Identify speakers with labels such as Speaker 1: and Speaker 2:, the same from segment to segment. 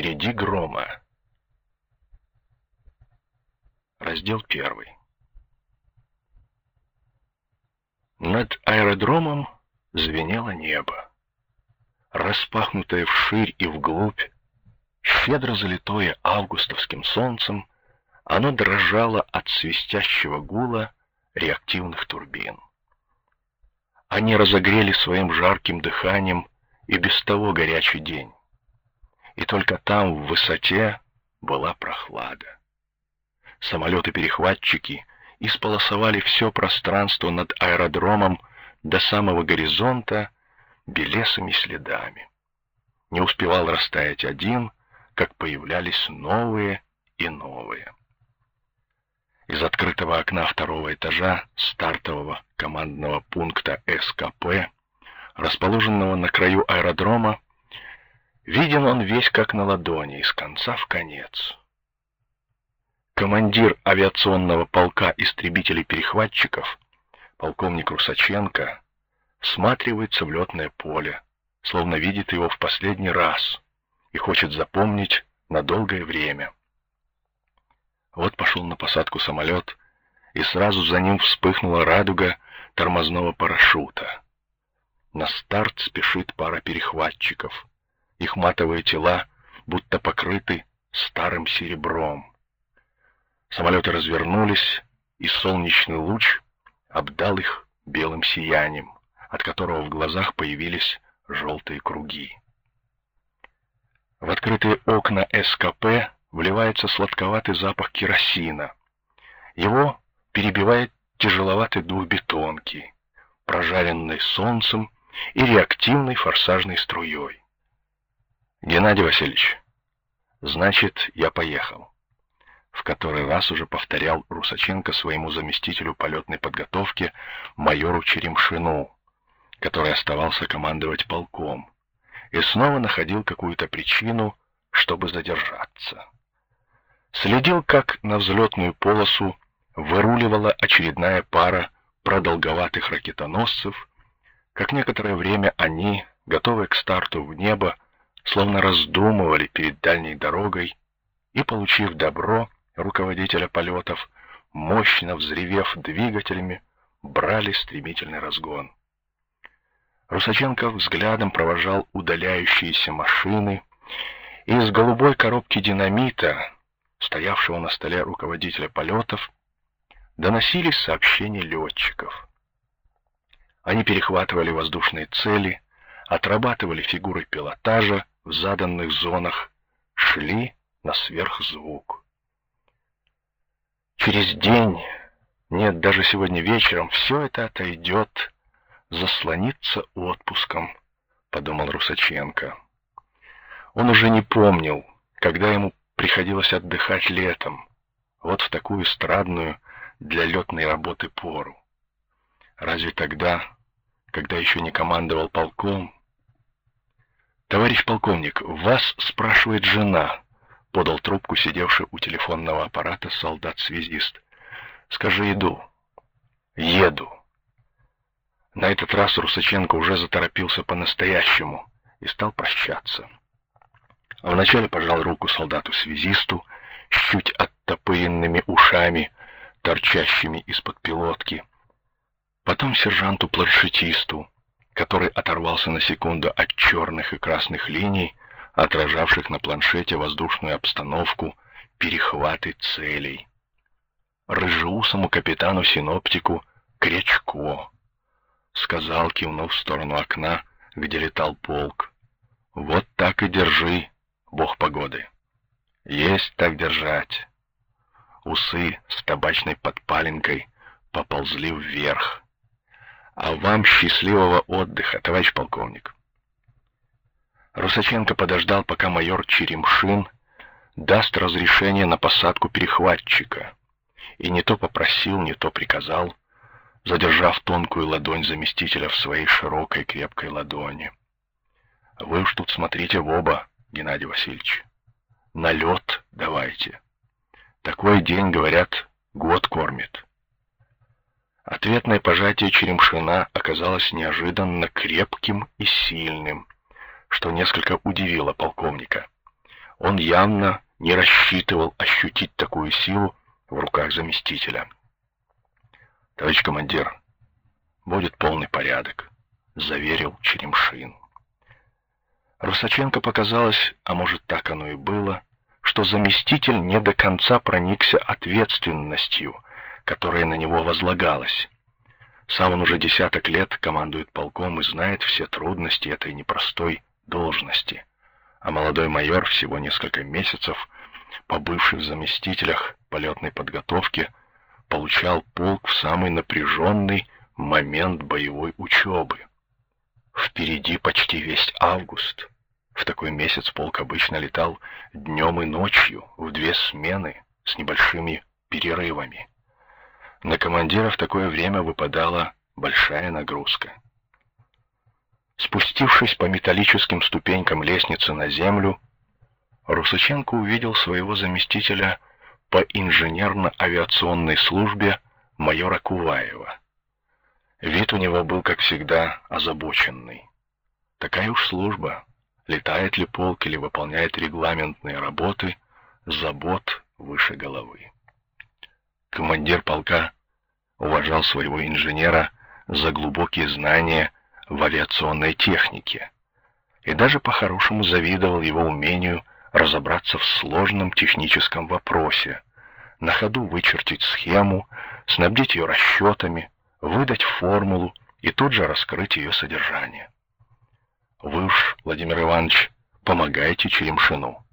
Speaker 1: впереди грома. Раздел первый. Над аэродромом звенело небо. Распахнутое вширь и вглубь, щедро залитое августовским солнцем, оно дрожало от свистящего гула реактивных турбин. Они разогрели своим жарким дыханием и без того горячий день. И только там, в высоте, была прохлада. Самолеты-перехватчики исполосовали все пространство над аэродромом до самого горизонта белесыми следами. Не успевал растаять один, как появлялись новые и новые. Из открытого окна второго этажа стартового командного пункта СКП, расположенного на краю аэродрома, виден он весь как на ладони, из конца в конец. Командир авиационного полка истребителей-перехватчиков, полковник Русаченко, всматривается в летное поле, словно видит его в последний раз и хочет запомнить на долгое время. Вот пошел на посадку самолет, и сразу за ним вспыхнула радуга тормозного парашюта. На старт спешит пара перехватчиков. Их матовые тела будто покрыты старым серебром. Самолеты развернулись, и солнечный луч обдал их белым сиянием, от которого в глазах появились желтые круги. В открытые окна СКП вливается сладковатый запах керосина. Его перебивает тяжеловатый дух бетонки, прожаренной солнцем и реактивной форсажной струей. Геннадий Васильевич, значит, я поехал. В который раз уже повторял Русаченко своему заместителю полетной подготовки майору Черемшину, который оставался командовать полком, и снова находил какую-то причину, чтобы задержаться следил, как на взлетную полосу выруливала очередная пара продолговатых ракетоносцев, как некоторое время они, готовые к старту в небо, словно раздумывали перед дальней дорогой и, получив добро руководителя полетов, мощно взревев двигателями, брали стремительный разгон. Русаченко взглядом провожал удаляющиеся машины, и из голубой коробки динамита стоявшего на столе руководителя полетов, доносились сообщения летчиков. Они перехватывали воздушные цели, отрабатывали фигуры пилотажа в заданных зонах, шли на сверхзвук. Через день, нет, даже сегодня вечером, все это отойдет, заслонится отпуском, подумал Русаченко. Он уже не помнил, когда ему приходилось отдыхать летом, вот в такую страдную для летной работы пору. Разве тогда, когда еще не командовал полком? Товарищ полковник, вас спрашивает жена, подал трубку сидевший у телефонного аппарата солдат-связист. Скажи, иду. Еду. На этот раз Русаченко уже заторопился по-настоящему и стал прощаться. Вначале пожал руку солдату-связисту с чуть оттопыренными ушами, торчащими из-под пилотки. Потом сержанту-планшетисту, который оторвался на секунду от черных и красных линий, отражавших на планшете воздушную обстановку, перехваты целей. Рыжеусому капитану-синоптику Кречко сказал, кивнув в сторону окна, где летал полк. Вот так и держи, бог погоды. Есть так держать. Усы с табачной подпаленкой поползли вверх. А вам счастливого отдыха, товарищ полковник. Русаченко подождал, пока майор Черемшин даст разрешение на посадку перехватчика, и не то попросил, не то приказал, задержав тонкую ладонь заместителя в своей широкой крепкой ладони. Вы уж тут смотрите в оба, Геннадий Васильевич. На лед давайте. Такой день, говорят, год кормит. Ответное пожатие Черемшина оказалось неожиданно крепким и сильным, что несколько удивило полковника. Он явно не рассчитывал ощутить такую силу в руках заместителя. «Товарищ командир, будет полный порядок», — заверил Черемшин. Русаченко показалось, а может так оно и было, что заместитель не до конца проникся ответственностью, которая на него возлагалась. Сам он уже десяток лет командует полком и знает все трудности этой непростой должности. А молодой майор, всего несколько месяцев, побывший в заместителях полетной подготовки, получал полк в самый напряженный момент боевой учебы. Впереди почти весь август. В такой месяц полк обычно летал днем и ночью в две смены с небольшими перерывами. На командира в такое время выпадала большая нагрузка. Спустившись по металлическим ступенькам лестницы на землю, Русаченко увидел своего заместителя по инженерно-авиационной службе майора Куваева. Вид у него был, как всегда, озабоченный. Такая уж служба. Летает ли полк или выполняет регламентные работы, забот выше головы. Командир полка уважал своего инженера за глубокие знания в авиационной технике и даже по-хорошему завидовал его умению разобраться в сложном техническом вопросе, на ходу вычертить схему, снабдить ее расчетами, выдать формулу и тут же раскрыть ее содержание. Вы уж, Владимир Иванович, помогайте Черемшину.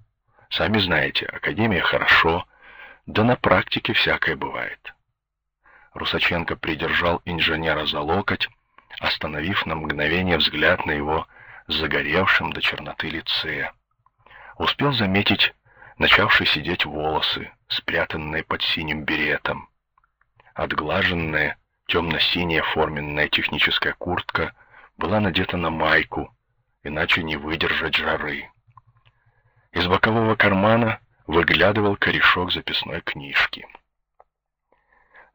Speaker 1: Сами знаете, академия хорошо, да на практике всякое бывает. Русаченко придержал инженера за локоть, остановив на мгновение взгляд на его загоревшем до черноты лице. Успел заметить начавшие сидеть волосы, спрятанные под синим беретом. Отглаженная темно-синяя форменная техническая куртка была надета на майку, иначе не выдержать жары. Из бокового кармана выглядывал корешок записной книжки.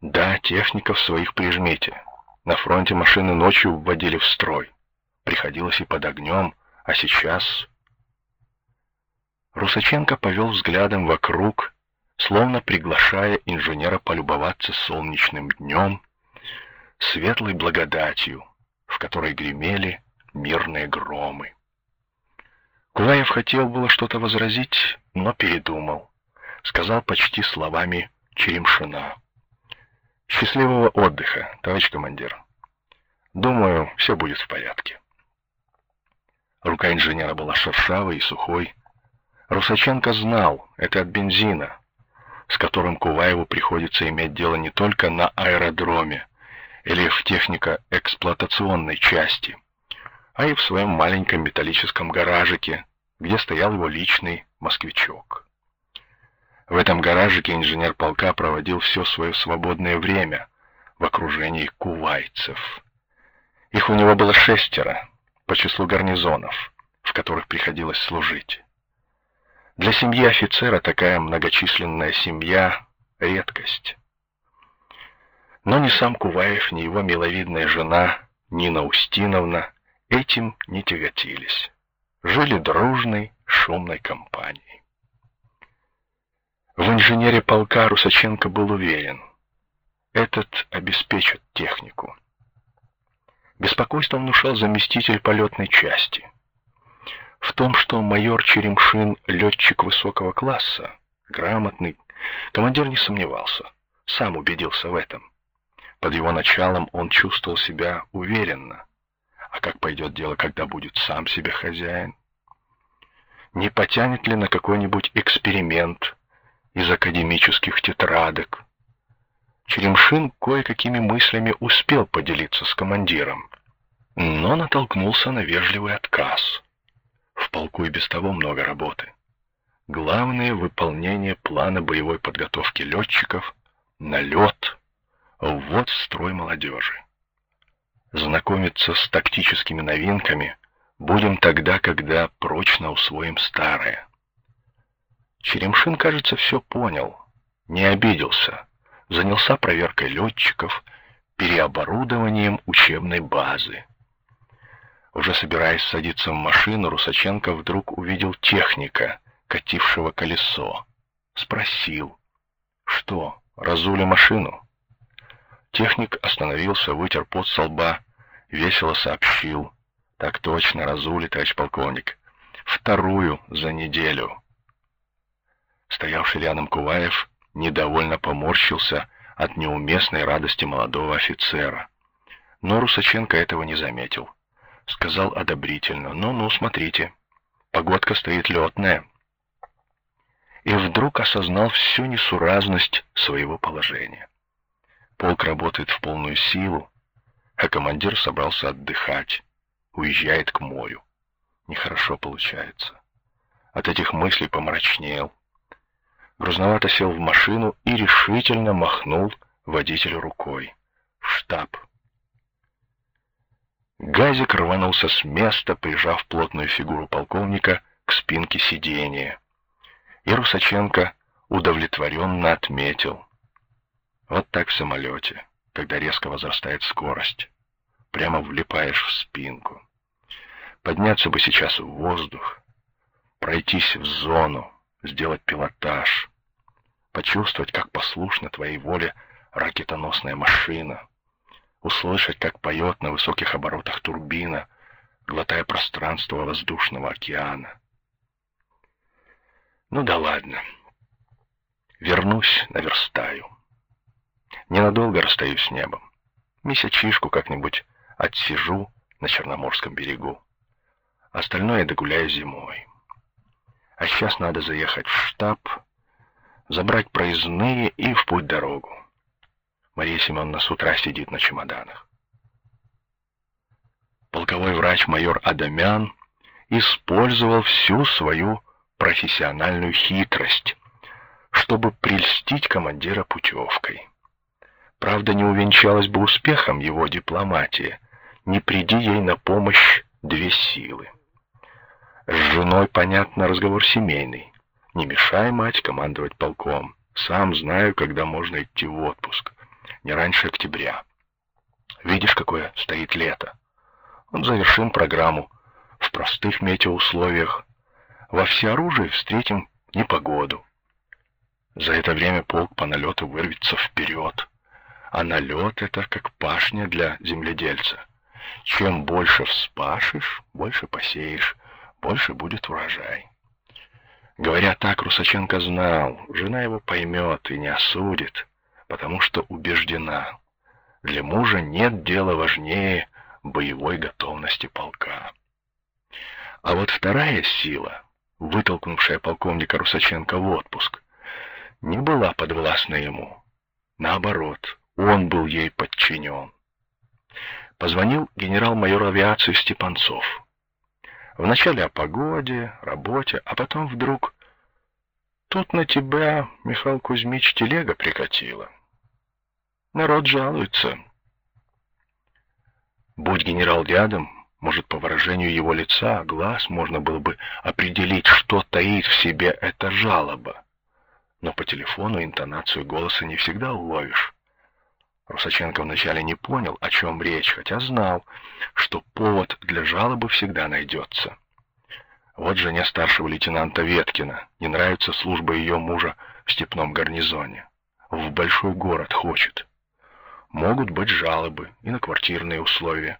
Speaker 1: Да, техника в своих прижмете. На фронте машины ночью вводили в строй. Приходилось и под огнем, а сейчас... Русаченко повел взглядом вокруг, словно приглашая инженера полюбоваться солнечным днем, светлой благодатью, в которой гремели мирные громы. Кулаев хотел было что-то возразить, но передумал. Сказал почти словами Черемшина. «Счастливого отдыха, товарищ командир. Думаю, все будет в порядке». Рука инженера была шершавой и сухой. Русаченко знал, это от бензина, с которым Куваеву приходится иметь дело не только на аэродроме или в технико-эксплуатационной части, а и в своем маленьком металлическом гаражике, где стоял его личный москвичок. В этом гаражике инженер полка проводил все свое свободное время в окружении кувайцев. Их у него было шестеро по числу гарнизонов, в которых приходилось служить. Для семьи офицера такая многочисленная семья — редкость. Но ни сам Куваев, ни его миловидная жена Нина Устиновна этим не тяготились. Жили дружной, шумной компанией. В инженере полка Русаченко был уверен, этот обеспечит технику. Беспокойство внушал заместитель полетной части. В том, что майор Черемшин летчик высокого класса, грамотный, командир не сомневался, сам убедился в этом. Под его началом он чувствовал себя уверенно. А как пойдет дело, когда будет сам себе хозяин? Не потянет ли на какой-нибудь эксперимент из академических тетрадок? Черемшин кое-какими мыслями успел поделиться с командиром, но натолкнулся на вежливый отказ. В полку и без того много работы. Главное — выполнение плана боевой подготовки летчиков, налет, ввод в строй молодежи знакомиться с тактическими новинками будем тогда, когда прочно усвоим старое. Черемшин, кажется, все понял, не обиделся, занялся проверкой летчиков, переоборудованием учебной базы. Уже собираясь садиться в машину, Русаченко вдруг увидел техника, катившего колесо. Спросил, что, разули машину? Техник остановился, вытер пот со лба, весело сообщил. Так точно, разули, товарищ полковник. Вторую за неделю. Стоявший рядом Куваев недовольно поморщился от неуместной радости молодого офицера. Но Русаченко этого не заметил. Сказал одобрительно, ну-ну, смотрите, погодка стоит летная. И вдруг осознал всю несуразность своего положения. Полк работает в полную силу, а командир собрался отдыхать, уезжает к морю. Нехорошо получается. От этих мыслей помрачнел. Грузновато сел в машину и решительно махнул водителю рукой. В штаб. Газик рванулся с места, прижав плотную фигуру полковника к спинке сиденья. И Русаченко удовлетворенно отметил. Вот так в самолете, когда резко возрастает скорость. Прямо влипаешь в спинку. Подняться бы сейчас в воздух, пройтись в зону, сделать пилотаж, почувствовать, как послушна твоей воле ракетоносная машина, услышать, как поет на высоких оборотах турбина, глотая пространство воздушного океана. Ну да ладно. Вернусь, наверстаю. Ненадолго расстаюсь с небом. Месячишку как-нибудь отсижу на Черноморском берегу. Остальное догуляю зимой. А сейчас надо заехать в штаб, забрать проездные и в путь дорогу. Мария Семеновна с утра сидит на чемоданах. Полковой врач майор Адамян использовал всю свою профессиональную хитрость, чтобы прельстить командира путевкой. Правда, не увенчалась бы успехом его дипломатия, не приди ей на помощь две силы. С женой, понятно, разговор семейный. Не мешай, мать, командовать полком. Сам знаю, когда можно идти в отпуск. Не раньше октября. Видишь, какое стоит лето. Вот завершим программу в простых метеоусловиях. Во всеоружии встретим непогоду. За это время полк по налету вырвется вперед. А налет — это как пашня для земледельца. Чем больше вспашешь, больше посеешь, больше будет урожай. Говоря так, Русаченко знал, жена его поймет и не осудит, потому что убеждена, для мужа нет дела важнее боевой готовности полка. А вот вторая сила, вытолкнувшая полковника Русаченко в отпуск, не была подвластна ему. Наоборот, он был ей подчинен. Позвонил генерал-майор авиации Степанцов. Вначале о погоде, работе, а потом вдруг... Тут на тебя, Михаил Кузьмич, телега прикатила. Народ жалуется. Будь генерал рядом, может, по выражению его лица, глаз, можно было бы определить, что таит в себе эта жалоба. Но по телефону интонацию голоса не всегда уловишь. Русаченко вначале не понял, о чем речь, хотя знал, что повод для жалобы всегда найдется. Вот жене старшего лейтенанта Веткина не нравится служба ее мужа в степном гарнизоне. В большой город хочет. Могут быть жалобы и на квартирные условия.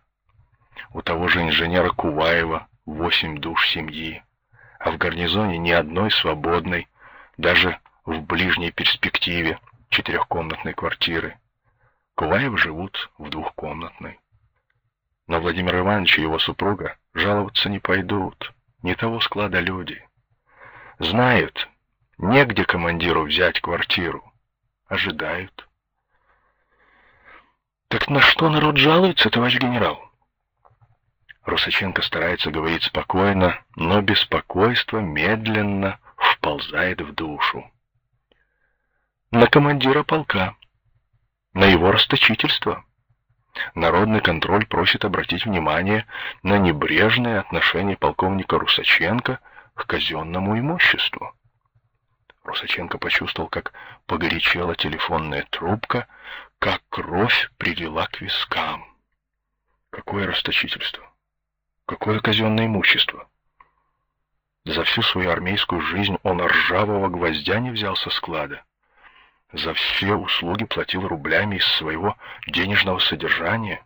Speaker 1: У того же инженера Куваева восемь душ семьи, а в гарнизоне ни одной свободной, даже в ближней перспективе четырехкомнатной квартиры. Куваев живут в двухкомнатной. Но Владимир Иванович и его супруга жаловаться не пойдут. Не того склада люди. Знают, негде командиру взять квартиру. Ожидают. Так на что народ жалуется, товарищ генерал? Русаченко старается говорить спокойно, но беспокойство медленно вползает в душу. На командира полка на его расточительство. Народный контроль просит обратить внимание на небрежное отношение полковника Русаченко к казенному имуществу. Русаченко почувствовал, как погорячела телефонная трубка, как кровь прилила к вискам. Какое расточительство? Какое казенное имущество? За всю свою армейскую жизнь он ржавого гвоздя не взял со склада. За все услуги платил рублями из своего денежного содержания.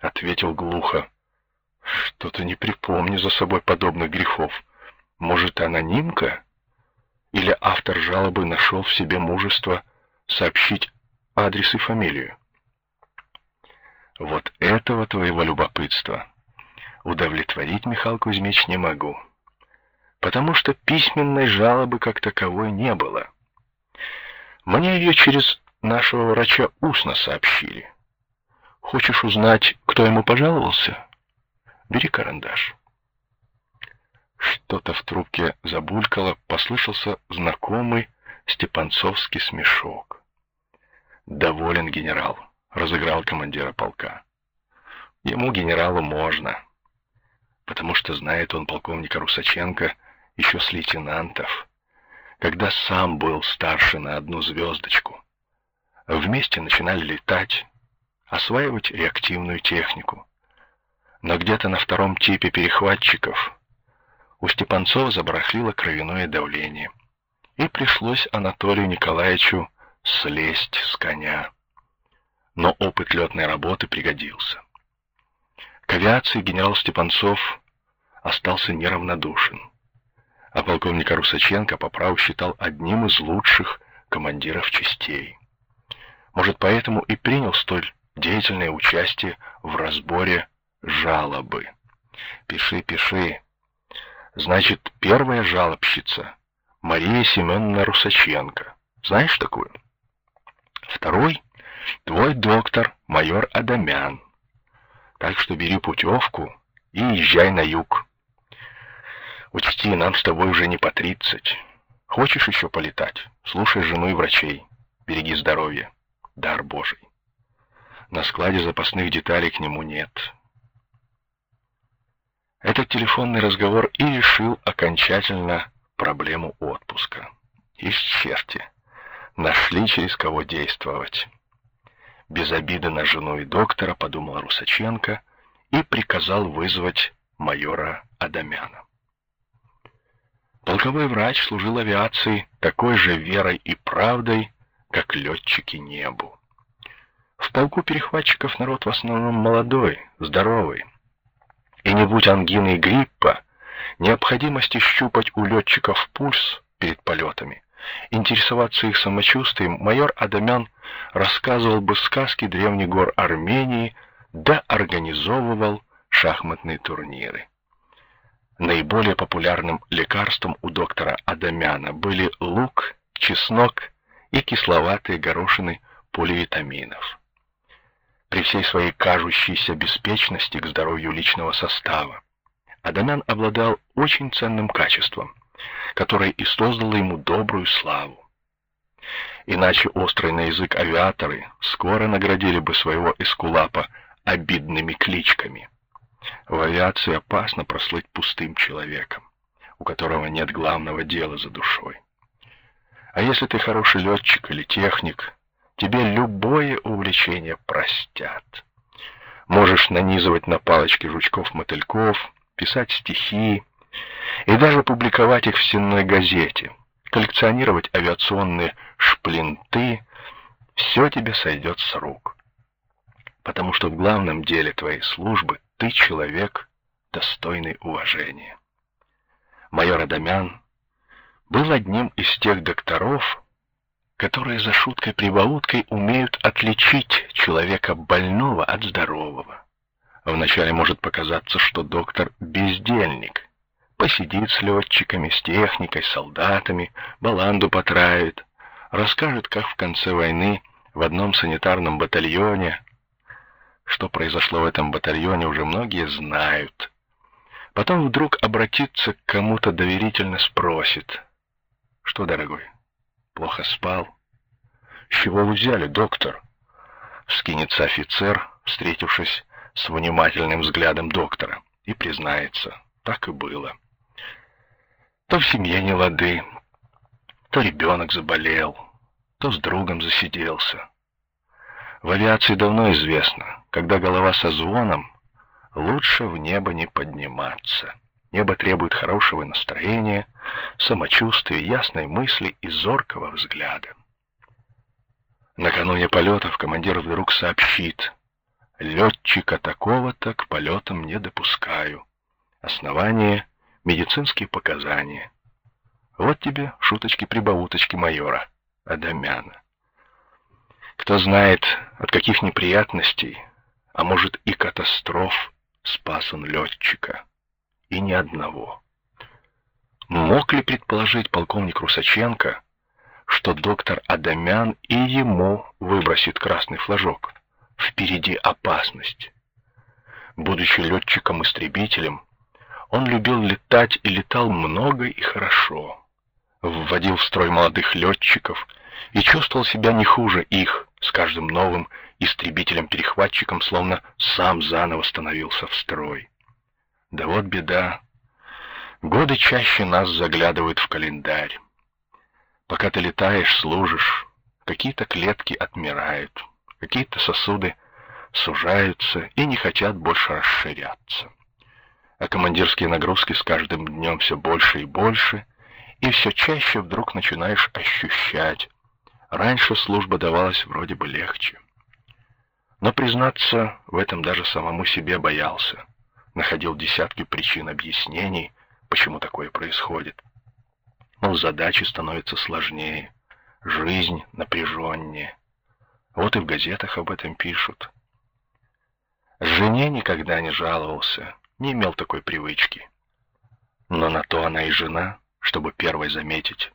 Speaker 1: Ответил глухо. Что-то не припомню за собой подобных грехов. Может, анонимка? Или автор жалобы нашел в себе мужество сообщить адрес и фамилию? Вот этого твоего любопытства удовлетворить, Михаил Кузьмич, не могу. Потому что письменной жалобы как таковой не было. Мне ее через нашего врача устно сообщили. Хочешь узнать, кто ему пожаловался? Бери карандаш. Что-то в трубке забулькало, послышался знакомый степанцовский смешок. Доволен генерал, разыграл командира полка. Ему генералу можно, потому что знает он полковника Русаченко еще с лейтенантов, когда сам был старше на одну звездочку. Вместе начинали летать, осваивать реактивную технику. Но где-то на втором типе перехватчиков у Степанцова забарахлило кровяное давление, и пришлось Анатолию Николаевичу слезть с коня. Но опыт летной работы пригодился. К авиации генерал Степанцов остался неравнодушен, а полковника Русаченко по праву считал одним из лучших командиров частей. Может, поэтому и принял столь деятельное участие в разборе жалобы. Пиши, пиши, Значит, первая жалобщица Мария Семеновна Русаченко. Знаешь такую? Второй твой доктор, майор Адамян. Так что бери путевку и езжай на юг. Учти, нам с тобой уже не по тридцать. Хочешь еще полетать? Слушай жену и врачей. Береги здоровье. Дар Божий. На складе запасных деталей к нему нет. Этот телефонный разговор и решил окончательно проблему отпуска. Из черти. Нашли через кого действовать. Без обиды на жену и доктора, подумал Русаченко и приказал вызвать майора Адамяна. Полковой врач служил авиации такой же верой и правдой, как летчики небу. В полку перехватчиков народ в основном молодой, здоровый, и не будь ангины и гриппа, необходимости щупать у летчиков пульс перед полетами, интересоваться их самочувствием, майор Адамян рассказывал бы сказки древних гор Армении, да организовывал шахматные турниры. Наиболее популярным лекарством у доктора Адамяна были лук, чеснок и кисловатые горошины поливитаминов при всей своей кажущейся беспечности к здоровью личного состава. Адамян обладал очень ценным качеством, которое и создало ему добрую славу. Иначе острый на язык авиаторы скоро наградили бы своего эскулапа обидными кличками. В авиации опасно прослыть пустым человеком, у которого нет главного дела за душой. А если ты хороший летчик или техник, тебе любое увлечение простят. Можешь нанизывать на палочки жучков-мотыльков, писать стихи и даже публиковать их в сенной газете, коллекционировать авиационные шплинты, все тебе сойдет с рук. Потому что в главном деле твоей службы ты человек, достойный уважения. Майор Адамян был одним из тех докторов, которые за шуткой-прибауткой умеют отличить человека больного от здорового. Вначале может показаться, что доктор бездельник. Посидит с летчиками, с техникой, солдатами, баланду потравит, расскажет, как в конце войны в одном санитарном батальоне, что произошло в этом батальоне, уже многие знают. Потом вдруг обратиться к кому-то доверительно спросит: "Что, дорогой, Плохо спал. С чего вы взяли, доктор? Скинется офицер, встретившись с внимательным взглядом доктора, и признается: так и было. То в семье не лады, то ребенок заболел, то с другом засиделся. В авиации давно известно, когда голова со звоном, лучше в небо не подниматься. Небо требует хорошего настроения, самочувствия, ясной мысли и зоркого взгляда. Накануне полетов командир вдруг сообщит, летчика такого-то к полетам не допускаю. Основание — медицинские показания. Вот тебе шуточки-прибауточки майора Адамяна. Кто знает, от каких неприятностей, а может и катастроф, спас он летчика. И ни одного. Мог ли предположить полковник Русаченко, что доктор Адамян и ему выбросит красный флажок? Впереди опасность. Будучи летчиком-истребителем, он любил летать и летал много и хорошо. Вводил в строй молодых летчиков и чувствовал себя не хуже их, с каждым новым истребителем-перехватчиком словно сам заново становился в строй. Да вот беда. Годы чаще нас заглядывают в календарь. Пока ты летаешь, служишь, какие-то клетки отмирают, какие-то сосуды сужаются и не хотят больше расширяться. А командирские нагрузки с каждым днем все больше и больше, и все чаще вдруг начинаешь ощущать. Раньше служба давалась вроде бы легче. Но признаться в этом даже самому себе боялся. Находил десятки причин объяснений, почему такое происходит. Мол, задачи становятся сложнее, жизнь напряженнее. Вот и в газетах об этом пишут. Жене никогда не жаловался, не имел такой привычки. Но на то она и жена, чтобы первой заметить,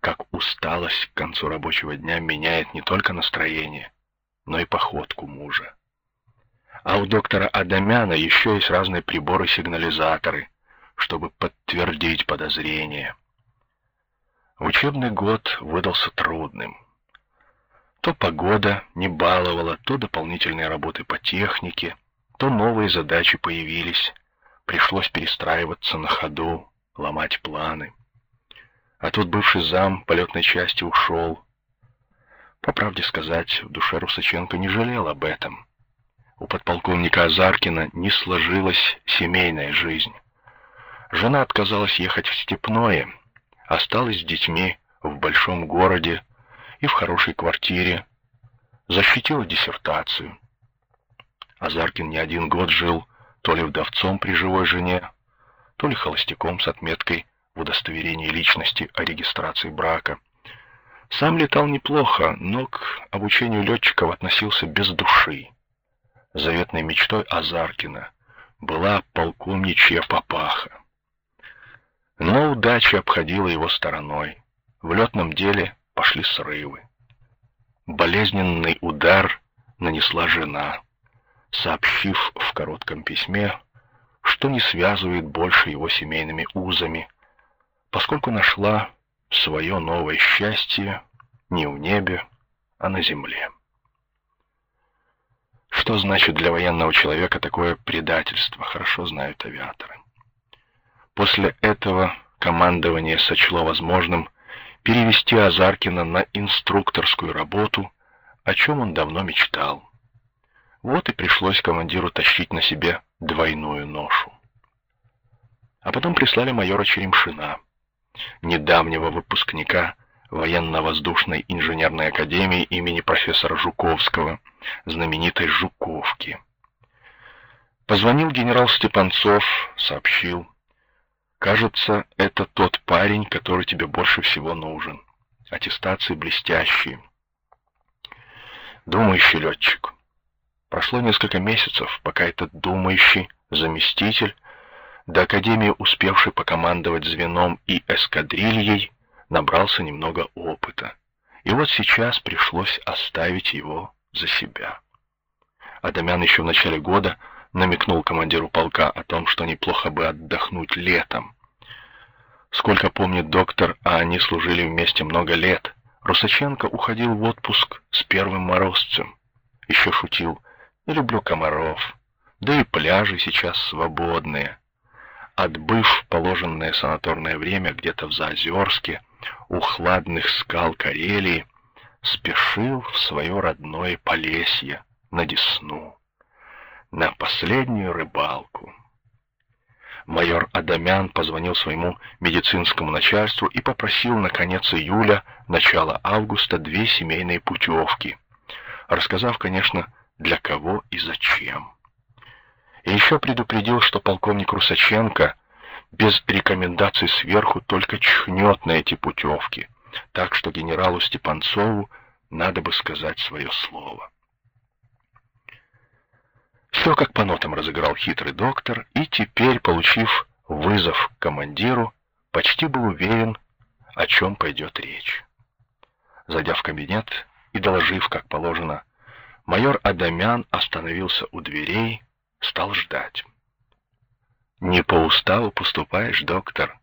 Speaker 1: как усталость к концу рабочего дня меняет не только настроение, но и походку мужа. А у доктора Адамяна еще есть разные приборы-сигнализаторы, чтобы подтвердить подозрения. Учебный год выдался трудным. То погода не баловала, то дополнительные работы по технике, то новые задачи появились. Пришлось перестраиваться на ходу, ломать планы. А тут бывший зам полетной части ушел. По правде сказать, в душе Русаченко не жалел об этом. У подполковника Азаркина не сложилась семейная жизнь. Жена отказалась ехать в Степное, осталась с детьми в большом городе, и в хорошей квартире, защитила диссертацию. Азаркин не один год жил то ли вдовцом при живой жене, то ли холостяком с отметкой в удостоверении личности о регистрации брака. Сам летал неплохо, но к обучению летчиков относился без души. Заветной мечтой Азаркина была полковничья папаха. Но удача обходила его стороной. В летном деле пошли срывы. Болезненный удар нанесла жена, сообщив в коротком письме, что не связывает больше его семейными узами, поскольку нашла свое новое счастье не в небе, а на земле. Что значит для военного человека такое предательство, хорошо знают авиаторы. После этого командование сочло возможным перевести Азаркина на инструкторскую работу, о чем он давно мечтал. Вот и пришлось командиру тащить на себе двойную ношу. А потом прислали майора Черемшина, недавнего выпускника военно-воздушной инженерной академии имени профессора Жуковского, знаменитой Жуковки. Позвонил генерал Степанцов, сообщил, Кажется, это тот парень, который тебе больше всего нужен. Аттестации блестящие. Думающий летчик. Прошло несколько месяцев, пока этот думающий заместитель, до Академии успевший покомандовать звеном и эскадрильей, набрался немного опыта. И вот сейчас пришлось оставить его за себя. Адамян еще в начале года намекнул командиру полка о том, что неплохо бы отдохнуть летом. Сколько помнит доктор, а они служили вместе много лет, Русаченко уходил в отпуск с первым морозцем. Еще шутил, не люблю комаров, да и пляжи сейчас свободные. Отбыв положенное санаторное время где-то в Заозерске, у хладных скал Карелии, спешил в свое родное Полесье на Десну на последнюю рыбалку. Майор Адамян позвонил своему медицинскому начальству и попросил на конец июля, начало августа две семейные путевки, рассказав, конечно, для кого и зачем. И еще предупредил, что полковник Русаченко без рекомендаций сверху только чхнет на эти путевки, так что генералу Степанцову надо бы сказать свое слово. Все как по нотам разыграл хитрый доктор, и теперь, получив вызов к командиру, почти был уверен, о чем пойдет речь. Зайдя в кабинет и доложив, как положено, майор Адамян остановился у дверей, стал ждать. «Не по уставу поступаешь, доктор?»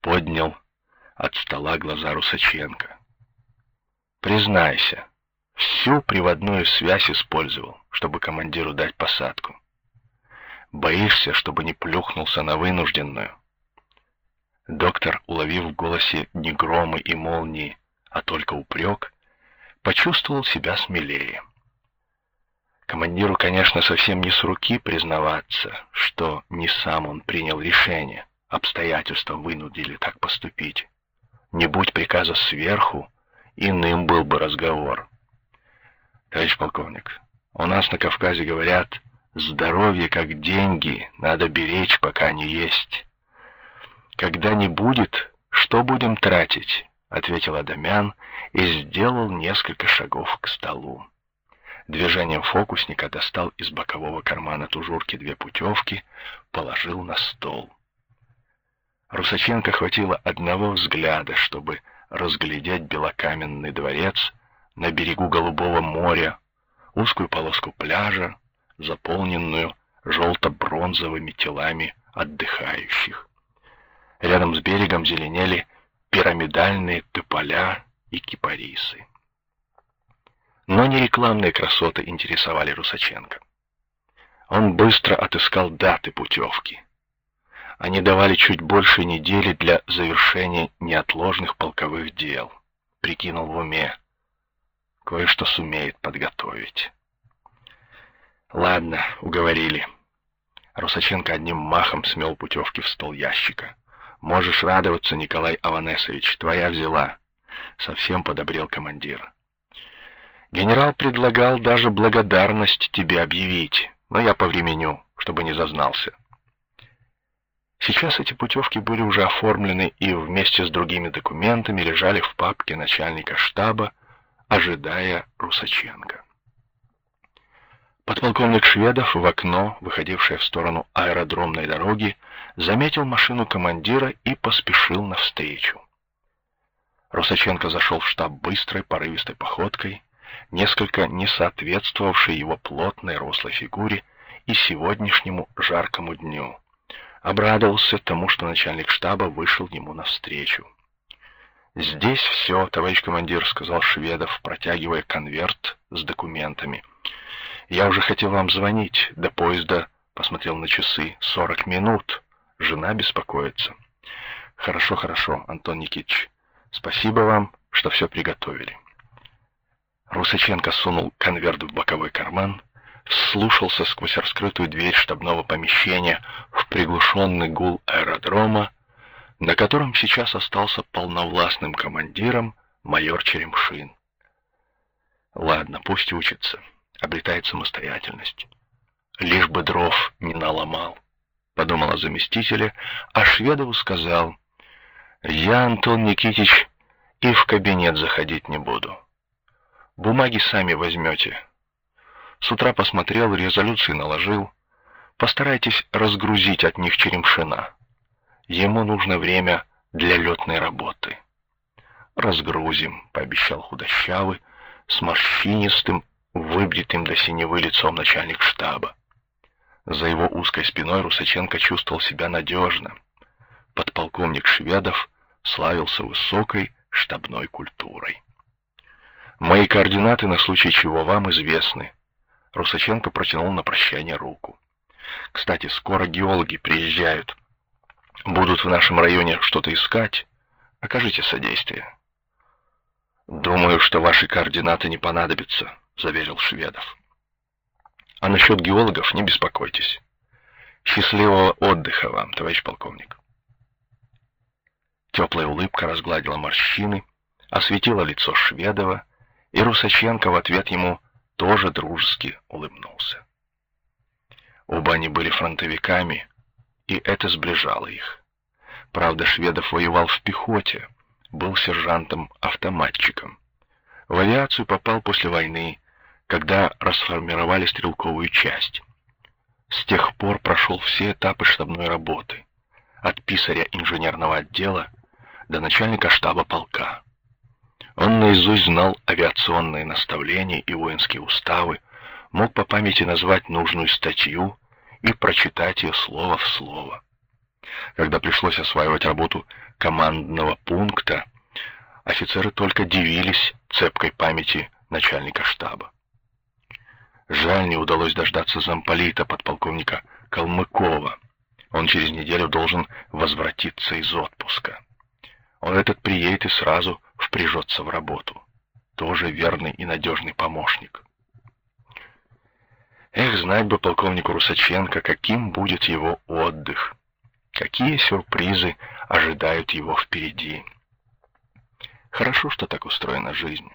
Speaker 1: Поднял от стола глаза Русаченко. «Признайся, Всю приводную связь использовал, чтобы командиру дать посадку. Боишься, чтобы не плюхнулся на вынужденную. Доктор, уловив в голосе не громы и молнии, а только упрек, почувствовал себя смелее. Командиру, конечно, совсем не с руки признаваться, что не сам он принял решение, обстоятельства вынудили так поступить. Не будь приказа сверху, иным был бы разговор. Товарищ полковник, у нас на Кавказе говорят, здоровье как деньги, надо беречь, пока не есть. Когда не будет, что будем тратить? ответил Адамян и сделал несколько шагов к столу. Движением фокусника достал из бокового кармана тужурки две путевки, положил на стол. Русаченко хватило одного взгляда, чтобы разглядеть белокаменный дворец на берегу Голубого моря, узкую полоску пляжа, заполненную желто-бронзовыми телами отдыхающих. Рядом с берегом зеленели пирамидальные тополя и кипарисы. Но не рекламные красоты интересовали Русаченко. Он быстро отыскал даты путевки. Они давали чуть больше недели для завершения неотложных полковых дел. Прикинул в уме кое-что сумеет подготовить. Ладно, уговорили. Русаченко одним махом смел путевки в стол ящика. Можешь радоваться, Николай Аванесович, твоя взяла. Совсем подобрел командир. Генерал предлагал даже благодарность тебе объявить, но я повременю, чтобы не зазнался. Сейчас эти путевки были уже оформлены и вместе с другими документами лежали в папке начальника штаба, ожидая Русаченко. Подполковник Шведов в окно, выходившее в сторону аэродромной дороги, заметил машину командира и поспешил навстречу. Русаченко зашел в штаб быстрой, порывистой походкой, несколько не соответствовавшей его плотной рослой фигуре и сегодняшнему жаркому дню. Обрадовался тому, что начальник штаба вышел ему навстречу. Здесь все, товарищ командир, сказал Шведов, протягивая конверт с документами. Я уже хотел вам звонить, до поезда посмотрел на часы. Сорок минут. Жена беспокоится. Хорошо, хорошо, Антон Никитич. Спасибо вам, что все приготовили. Русаченко сунул конверт в боковой карман, вслушался сквозь раскрытую дверь штабного помещения в приглушенный гул аэродрома на котором сейчас остался полновластным командиром майор Черемшин. Ладно, пусть учится, обретает самостоятельность. Лишь бы дров не наломал, подумал о заместителе, а Шведову сказал: "Я, Антон Никитич, и в кабинет заходить не буду. Бумаги сами возьмете. С утра посмотрел, резолюции наложил. Постарайтесь разгрузить от них Черемшина. Ему нужно время для летной работы. Разгрузим, пообещал худощавый, с морщинистым, выбритым до синевы лицом начальник штаба. За его узкой спиной Русаченко чувствовал себя надежно. Подполковник Шведов славился высокой штабной культурой. Мои координаты на случай чего вам известны. Русаченко протянул на прощание руку. Кстати, скоро геологи приезжают будут в нашем районе что-то искать, окажите содействие. Думаю, что ваши координаты не понадобятся, заверил Шведов. А насчет геологов не беспокойтесь. Счастливого отдыха вам, товарищ полковник. Теплая улыбка разгладила морщины, осветила лицо Шведова, и Русаченко в ответ ему тоже дружески улыбнулся. Оба они были фронтовиками, и это сближало их. Правда, Шведов воевал в пехоте, был сержантом-автоматчиком. В авиацию попал после войны, когда расформировали стрелковую часть. С тех пор прошел все этапы штабной работы, от писаря инженерного отдела до начальника штаба полка. Он наизусть знал авиационные наставления и воинские уставы, мог по памяти назвать нужную статью и прочитать ее слово в слово. Когда пришлось осваивать работу командного пункта, офицеры только дивились цепкой памяти начальника штаба. Жаль, не удалось дождаться замполита подполковника Калмыкова. Он через неделю должен возвратиться из отпуска. Он этот приедет и сразу впряжется в работу. Тоже верный и надежный помощник. Эх, знать бы полковнику Русаченко, каким будет его отдых, какие сюрпризы ожидают его впереди. Хорошо, что так устроена жизнь.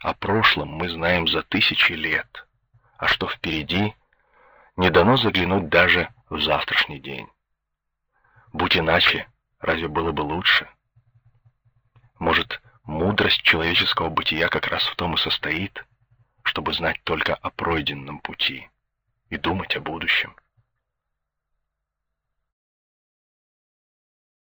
Speaker 1: О прошлом мы знаем за тысячи лет, а что впереди, не дано заглянуть даже в завтрашний день. Будь иначе, разве было бы лучше? Может, Мудрость человеческого бытия как раз в том и состоит, чтобы знать только о пройденном пути и думать о будущем.